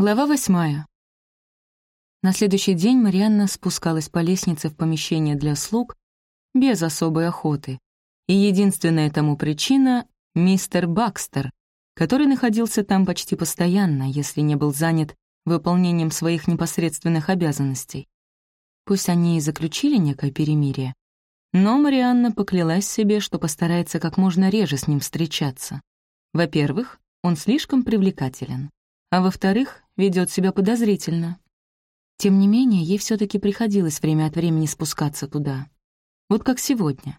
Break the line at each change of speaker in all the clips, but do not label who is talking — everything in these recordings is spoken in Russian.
Глава восьмая. На следующий день Марианна спускалась по лестнице в помещение для слуг без особой охоты. И единственная тому причина — мистер Бакстер, который находился там почти постоянно, если не был занят выполнением своих непосредственных обязанностей. Пусть они и заключили некое перемирие, но Марианна поклялась себе, что постарается как можно реже с ним встречаться. Во-первых, он слишком привлекателен а во-вторых, ведет себя подозрительно. Тем не менее, ей все таки приходилось время от времени спускаться туда. Вот как сегодня.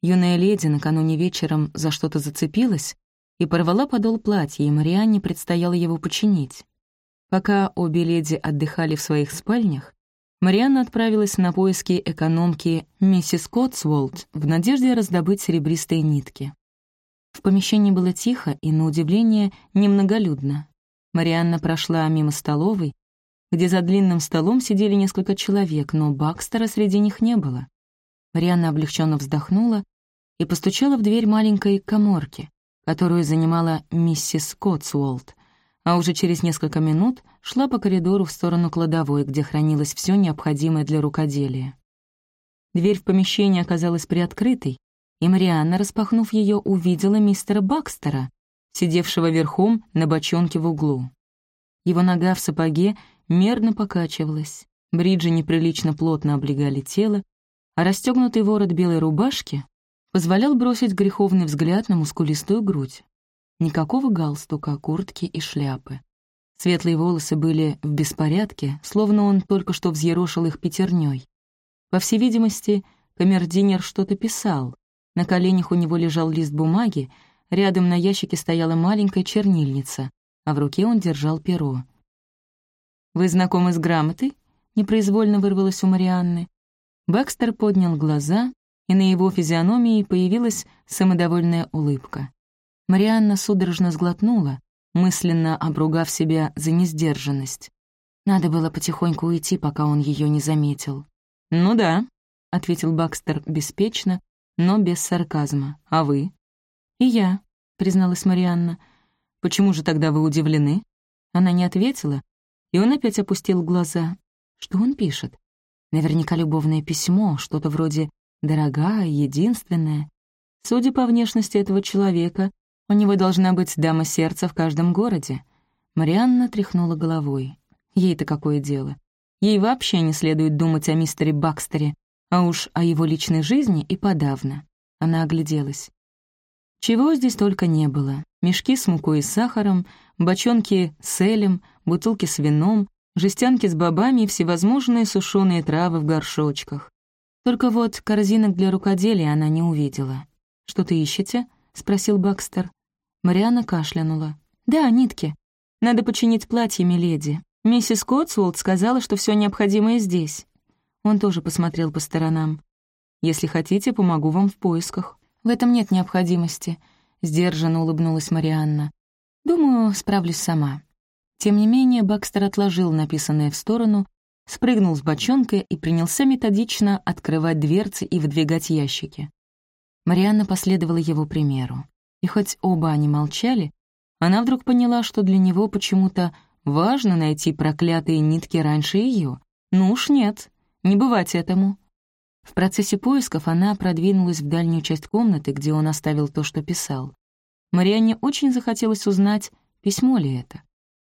Юная леди накануне вечером за что-то зацепилась и порвала подол платья, и Марианне предстояло его починить. Пока обе леди отдыхали в своих спальнях, Марианна отправилась на поиски экономки миссис Котсволд в надежде раздобыть серебристые нитки. В помещении было тихо и, на удивление, немноголюдно. Марианна прошла мимо столовой, где за длинным столом сидели несколько человек, но Бакстера среди них не было. Марианна облегченно вздохнула и постучала в дверь маленькой коморки, которую занимала миссис Котсуолт, а уже через несколько минут шла по коридору в сторону кладовой, где хранилось все необходимое для рукоделия. Дверь в помещение оказалась приоткрытой, и Марианна, распахнув ее, увидела мистера Бакстера, сидевшего верхом на бочонке в углу. Его нога в сапоге мерно покачивалась, бриджи неприлично плотно облегали тело, а расстегнутый ворот белой рубашки позволял бросить греховный взгляд на мускулистую грудь. Никакого галстука, куртки и шляпы. Светлые волосы были в беспорядке, словно он только что взъерошил их пятерней. По всей видимости, камердинер что-то писал. На коленях у него лежал лист бумаги, Рядом на ящике стояла маленькая чернильница, а в руке он держал перо. «Вы знакомы с грамотой?» — непроизвольно вырвалось у Марианны. Бакстер поднял глаза, и на его физиономии появилась самодовольная улыбка. Марианна судорожно сглотнула, мысленно обругав себя за несдержанность. Надо было потихоньку уйти, пока он ее не заметил. «Ну да», — ответил Бакстер беспечно, но без сарказма. «А вы?» «И я», — призналась Марианна. «Почему же тогда вы удивлены?» Она не ответила, и он опять опустил глаза. Что он пишет? Наверняка любовное письмо, что-то вроде «дорогая», «единственная». Судя по внешности этого человека, у него должна быть дама сердца в каждом городе. Марианна тряхнула головой. Ей-то какое дело? Ей вообще не следует думать о мистере Бакстере, а уж о его личной жизни и подавно. Она огляделась. Чего здесь только не было. Мешки с мукой и сахаром, бочонки с элем, бутылки с вином, жестянки с бобами и всевозможные сушеные травы в горшочках. Только вот корзинок для рукоделия она не увидела. «Что ты ищете?» — спросил Бакстер. Мариана кашлянула. «Да, нитки. Надо починить платье, миледи. Миссис Котсуолт сказала, что все необходимое здесь». Он тоже посмотрел по сторонам. «Если хотите, помогу вам в поисках». «В этом нет необходимости», — сдержанно улыбнулась Марианна. «Думаю, справлюсь сама». Тем не менее, Бакстер отложил написанное в сторону, спрыгнул с бочонка и принялся методично открывать дверцы и выдвигать ящики. Марианна последовала его примеру. И хоть оба они молчали, она вдруг поняла, что для него почему-то важно найти проклятые нитки раньше ее. Ну уж нет, не бывать этому. В процессе поисков она продвинулась в дальнюю часть комнаты, где он оставил то, что писал. Марианне очень захотелось узнать, письмо ли это.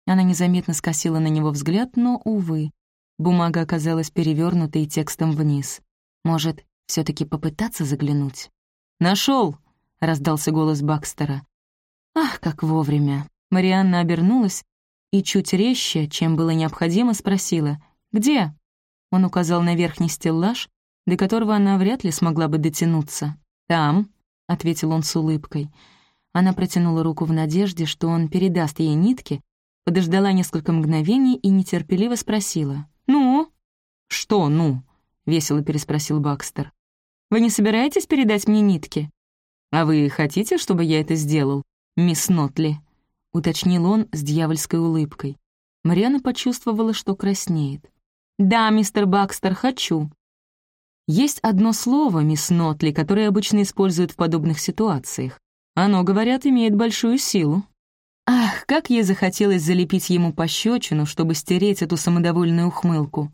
Она незаметно скосила на него взгляд, но, увы, бумага оказалась перевернутой текстом вниз. Может, все таки попытаться заглянуть? Нашел! раздался голос Бакстера. Ах, как вовремя! Марианна обернулась и чуть резче, чем было необходимо, спросила «Где?». Он указал на верхний стеллаж, до которого она вряд ли смогла бы дотянуться. «Там», — ответил он с улыбкой. Она протянула руку в надежде, что он передаст ей нитки, подождала несколько мгновений и нетерпеливо спросила. «Ну?» «Что «ну?» — весело переспросил Бакстер. «Вы не собираетесь передать мне нитки?» «А вы хотите, чтобы я это сделал, мисс Нотли?» — уточнил он с дьявольской улыбкой. Мариана почувствовала, что краснеет. «Да, мистер Бакстер, хочу», есть одно слово, мисс Нотли, которое обычно используют в подобных ситуациях. Оно, говорят, имеет большую силу. Ах, как ей захотелось залепить ему пощечину, чтобы стереть эту самодовольную ухмылку.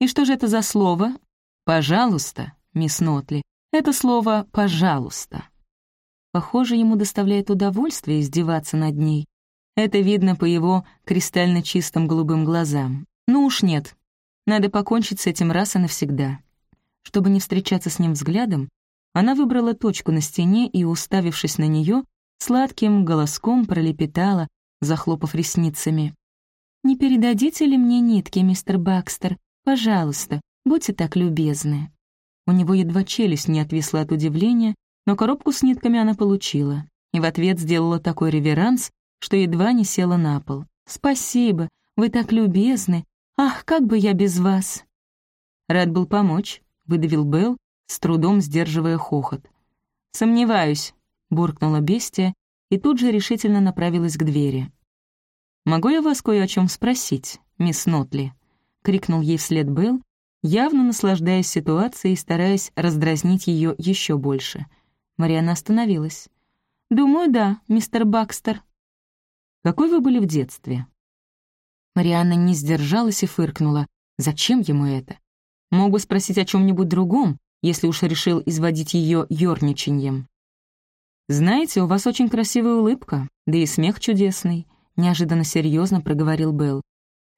И что же это за слово? «Пожалуйста», мисс Нотли. Это слово «пожалуйста». Похоже, ему доставляет удовольствие издеваться над ней. Это видно по его кристально чистым голубым глазам. Ну уж нет. Надо покончить с этим раз и навсегда. Чтобы не встречаться с ним взглядом, она выбрала точку на стене и, уставившись на нее, сладким голоском пролепетала, захлопав ресницами. «Не передадите ли мне нитки, мистер Бакстер? Пожалуйста, будьте так любезны». У него едва челюсть не отвисла от удивления, но коробку с нитками она получила и в ответ сделала такой реверанс, что едва не села на пол. «Спасибо, вы так любезны. Ах, как бы я без вас!» «Рад был помочь», — выдавил Белл, с трудом сдерживая хохот. «Сомневаюсь», — буркнула бестия и тут же решительно направилась к двери. «Могу я вас кое о чем спросить, мисс Нотли?» — крикнул ей вслед Белл, явно наслаждаясь ситуацией и стараясь раздразнить ее еще больше. Мариана остановилась. «Думаю, да, мистер Бакстер». «Какой вы были в детстве?» Марианна не сдержалась и фыркнула. «Зачем ему это? Мог бы спросить о чем нибудь другом, если уж решил изводить ее ёрничаньем». «Знаете, у вас очень красивая улыбка, да и смех чудесный», — неожиданно серьезно проговорил Белл.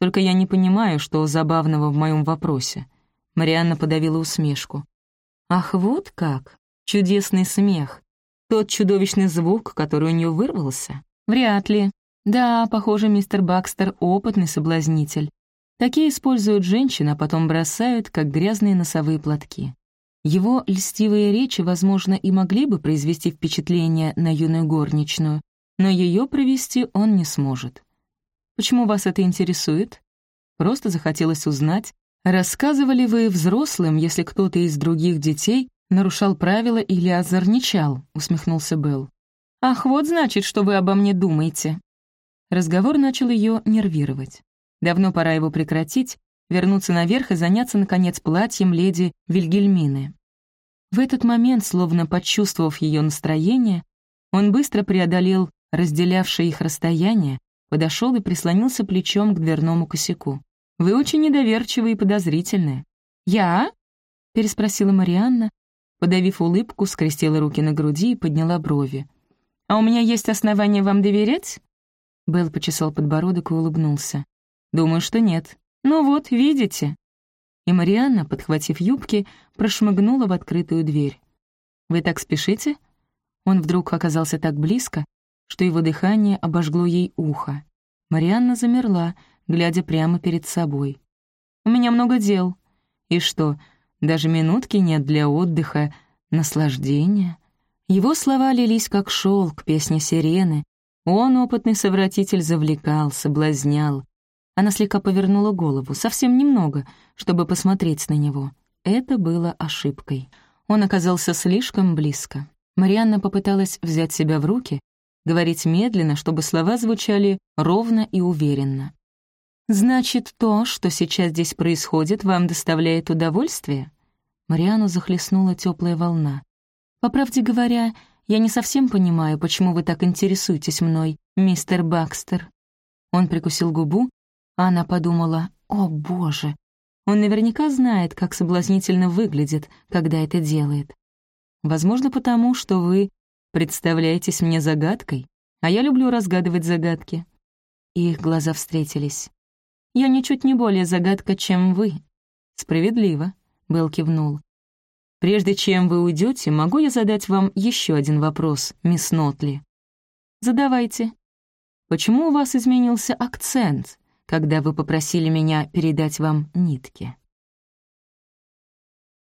Только я не понимаю, что забавного в моем вопросе». Марианна подавила усмешку. «Ах, вот как! Чудесный смех! Тот чудовищный звук, который у нее вырвался? Вряд ли. Да, похоже, мистер Бакстер — опытный соблазнитель. Такие используют женщин, а потом бросают, как грязные носовые платки. Его льстивые речи, возможно, и могли бы произвести впечатление на юную горничную, но ее провести он не сможет. Почему вас это интересует? Просто захотелось узнать, рассказывали вы взрослым, если кто-то из других детей нарушал правила или озорничал, усмехнулся Белл. Ах, вот значит, что вы обо мне думаете. Разговор начал ее нервировать. Давно пора его прекратить, вернуться наверх и заняться, наконец, платьем леди Вильгельмины. В этот момент, словно почувствовав ее настроение, он быстро преодолел разделявшее их расстояние, подошел и прислонился плечом к дверному косяку. «Вы очень недоверчивы и подозрительны». «Я?» — переспросила Марианна, подавив улыбку, скрестила руки на груди и подняла брови. «А у меня есть основания вам доверять?» Белл почесал подбородок и улыбнулся. «Думаю, что нет. Ну вот, видите?» И Марианна, подхватив юбки, прошмыгнула в открытую дверь. «Вы так спешите?» Он вдруг оказался так близко, что его дыхание обожгло ей ухо. Марианна замерла, глядя прямо перед собой. «У меня много дел. И что, даже минутки нет для отдыха, наслаждения?» Его слова лились как шелк, песня сирены. Он, опытный совратитель, завлекал, соблазнял. Она слегка повернула голову, совсем немного, чтобы посмотреть на него. Это было ошибкой. Он оказался слишком близко. Марианна попыталась взять себя в руки, говорить медленно, чтобы слова звучали ровно и уверенно. «Значит, то, что сейчас здесь происходит, вам доставляет удовольствие?» Мариану захлестнула теплая волна. «По правде говоря, я не совсем понимаю, почему вы так интересуетесь мной, мистер Бакстер». Он прикусил губу, она подумала, «О, боже!» Он наверняка знает, как соблазнительно выглядит, когда это делает. Возможно, потому, что вы представляетесь мне загадкой, а я люблю разгадывать загадки». их глаза встретились. «Я ничуть не более загадка, чем вы». «Справедливо», — Белл кивнул. «Прежде чем вы уйдете, могу я задать вам еще один вопрос, мисс Нотли?» «Задавайте». «Почему у вас изменился акцент, когда вы попросили меня передать вам нитки?»